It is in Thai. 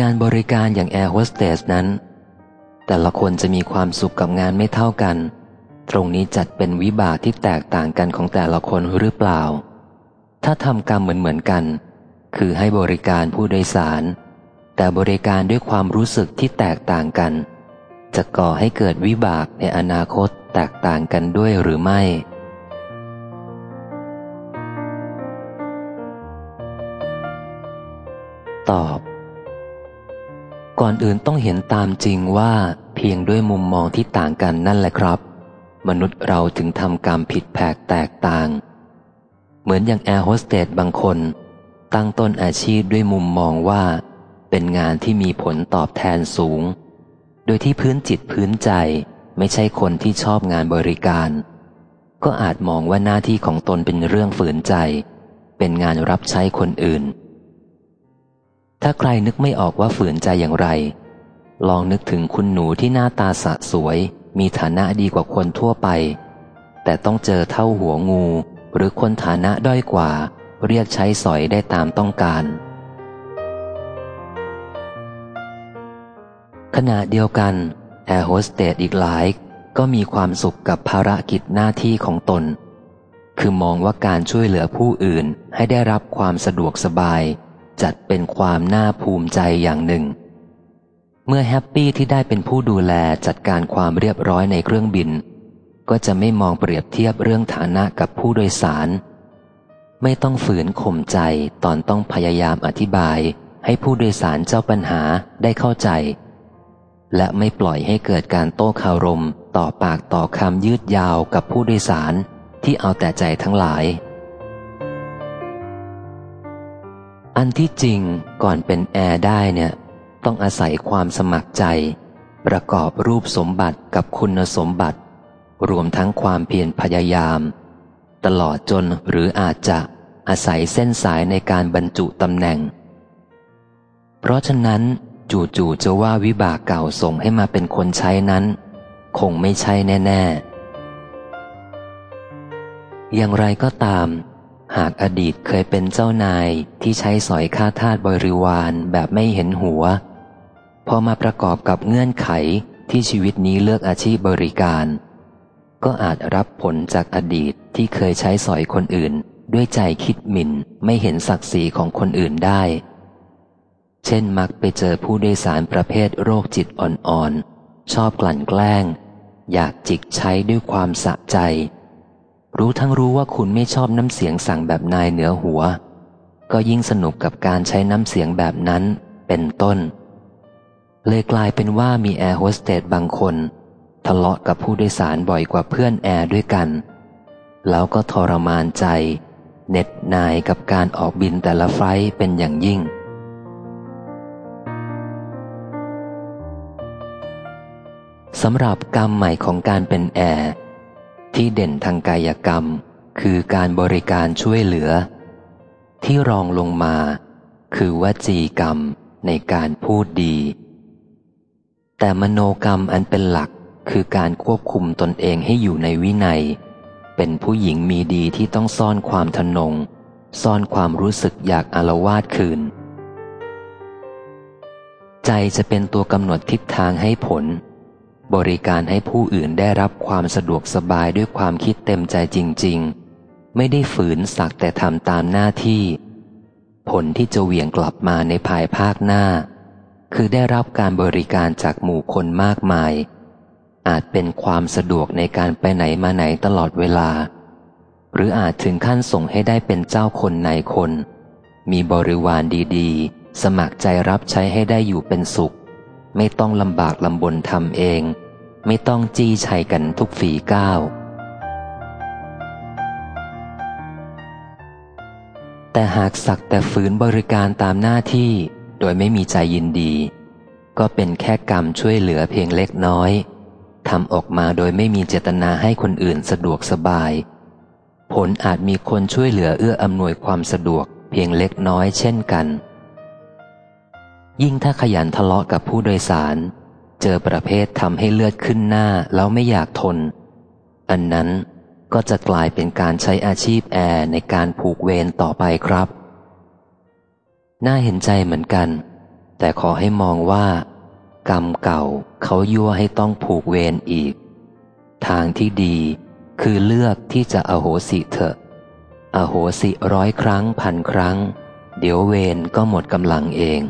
งานบริการอย่างแอร์โฮสเตสนั้น แต่ละคนจะมีความสุขกับงานไม่เท่ากัน ตรงนี้จัดเป็นวิบากที่แตกต่างกันของแต่ละคนหรือเปล่า ถ้าทำกรรมเหมือนเหมือนกัน คือให้บริการผู้โดยสาร แต่บริการด้วยความรู้สึกที่แตกต่างกัน จะก่อให้เกิดวิบากในอนาคตแตกต่างกันด้วยหรือไม่ ตอบ ก่อนอื่นต้องเห็นตามจริงว่าเพียงด้วยมุมมองที่ต่างกันนั่นแหละครับ มนุษย์เราถึงทำกรรมผิดแผกแตกต่าง เหมือนอย่างแอร์โฮสเตสบางคน ตั้งต้นอาชีพด้วยมุมมองว่า เป็นงานที่มีผลตอบแทนสูง โดยที่พื้นจิตพื้นใจไม่ใช่คนที่ชอบงานบริการ ก็อาจมองว่าหน้าที่ของตนเป็นเรื่องฝืนใจ เป็นงานรับใช้คนอื่น ถ้าใครนึกไม่ออกว่าฝืนใจอย่างไร ลองนึกถึงคุณหนูที่หน้าตาสะสวย มีฐานะดีกว่าคนทั่วไป แต่ต้องเจอเท่าหัวงู หรือคนฐานะด้อยกว่า เรียกใช้สอยได้ตามต้องการ ขณะเดียวกันแอร์โฮสเตสอีกหลาย ก็มีความสุขกับภารกิจหน้าที่ของตน คือมองว่าการช่วยเหลือผู้อื่นให้ได้รับความสะดวกสบาย จัดเป็นความน่าภูมิใจอย่างหนึ่ง เมื่อแฮปปี้ที่ได้เป็นผู้ดูแลจัดการความเรียบร้อยในเครื่องบิน ก็จะไม่มองเปรียบเทียบเรื่องฐานะกับผู้โดยสาร ไม่ต้องฝืนข่มใจตอนต้องพยายามอธิบาย ให้ผู้โดยสารเจ้าปัญหาได้เข้าใจ และไม่ปล่อยให้เกิดการโต้คารม ต่อปากต่อคำยืดยาวกับผู้โดยสารที่เอาแต่ใจทั้งหลาย อันที่จริงก่อนเป็นแอร์ได้เนี่ย ต้องอาศัยความสมัครใจ ประกอบรูปสมบัติกับคุณสมบัติ รวมทั้งความเพียรพยายาม ตลอดจนหรืออาจจะอาศัยเส้นสายในการบรรจุตำแหน่ง เพราะฉะนั้นจู่ๆจะว่าวิบากเก่าส่งให้มาเป็นคนใช้นั้น คงไม่ใช่แน่ ๆ อย่างไรก็ตาม หากอดีตเคยเป็นเจ้านายที่ใช้สอยค่าทาสบริวารแบบไม่เห็นหัว พอมาประกอบกับเงื่อนไขที่ชีวิตนี้เลือกอาชีพบริการ ก็อาจรับผลจากอดีตที่เคยใช้สอยคนอื่น ด้วยใจคิดหมิ่นไม่เห็นศักดิ์ศรีของคนอื่นได้ เช่นมักไปเจอผู้โดยสารประเภทโรคจิตอ่อนๆ ชอบกลั่นแกล้ง อยากจิกใช้ด้วยความสะใจ รู้ทั้งรู้ว่าคุณไม่ชอบน้ำเสียงสั่งแบบนายเหนือหัว ก็ยิ่งสนุกกับการใช้น้ำเสียงแบบนั้นเป็นต้น เลยกลายเป็นว่ามีแอร์โฮสเตสบางคน ทะเลาะกับผู้โดยสารบ่อยกว่าเพื่อนแอร์ด้วยกัน แล้วก็ทรมานใจเน็ดนายกับการออกบินแต่ละไฟเป็นอย่างยิ่ง สำหรับกรรมใหม่ของการเป็นแอร์ ที่เด่นทางกายกรรม คือการบริการช่วยเหลือ ที่รองลงมา คือวจีกรรมในการพูดดี แต่มโนกรรมอันเป็นหลักคือการควบคุมตนเองให้อยู่ในวินัย เป็นผู้หญิงมีดีที่ต้องซ่อนความทนง ซ่อนความรู้สึกอยากอารวาสคืน ใจจะเป็นตัวกำหนดทิศทางให้ผล บริการให้ผู้อื่นได้รับความสะดวกสบายด้วยความคิดเต็มใจจริง ๆ ไม่ได้ฝืนสักแต่ทำตามหน้าที่ ผลที่จะเหวี่ยงกลับมาในภายภาคหน้า คือได้รับการบริการจากหมู่คนมากมาย อาจเป็นความสะดวกในการไปไหนมาไหนตลอดเวลา หรืออาจถึงขั้นส่งให้ได้เป็นเจ้าคนในคน มีบริวารดี ๆ สมัครใจรับใช้ให้ได้อยู่เป็นสุข ไม่ต้องลำบากลำบนทำเอง ไม่ต้องจี้ชัยกันทุกฝีก้าว แต่หากสักแต่ฝืนบริการตามหน้าที่โดยไม่มีใจยินดี ก็เป็นแค่กรรมช่วยเหลือเพียงเล็กน้อยทำออกมาโดยไม่มีเจตนาให้คนอื่นสะดวกสบาย ผลอาจมีคนช่วยเหลือเอื้ออำนวยความสะดวกเพียงเล็กน้อยเช่นกัน ยิ่งถ้าขยันทะเลาะกับผู้โดยสาร เจอประเภททำให้เลือดขึ้นหน้าแล้วไม่อยากทน อันนั้นก็จะกลายเป็นการใช้อาชีพแอร์ในการผูกเวรต่อไปครับ น่าเห็นใจเหมือนกัน แต่ขอให้มองว่า กรรมเก่าเขายั่วให้ต้องผูกเวรอีก ทางที่ดีคือเลือกที่จะอโหสิเถอะ อโหสิร้อยครั้งพันครั้ง เดี๋ยวเวรก็หมดกำลังเอง